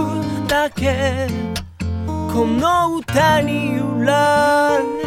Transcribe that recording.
決だけ。この歌に揺られ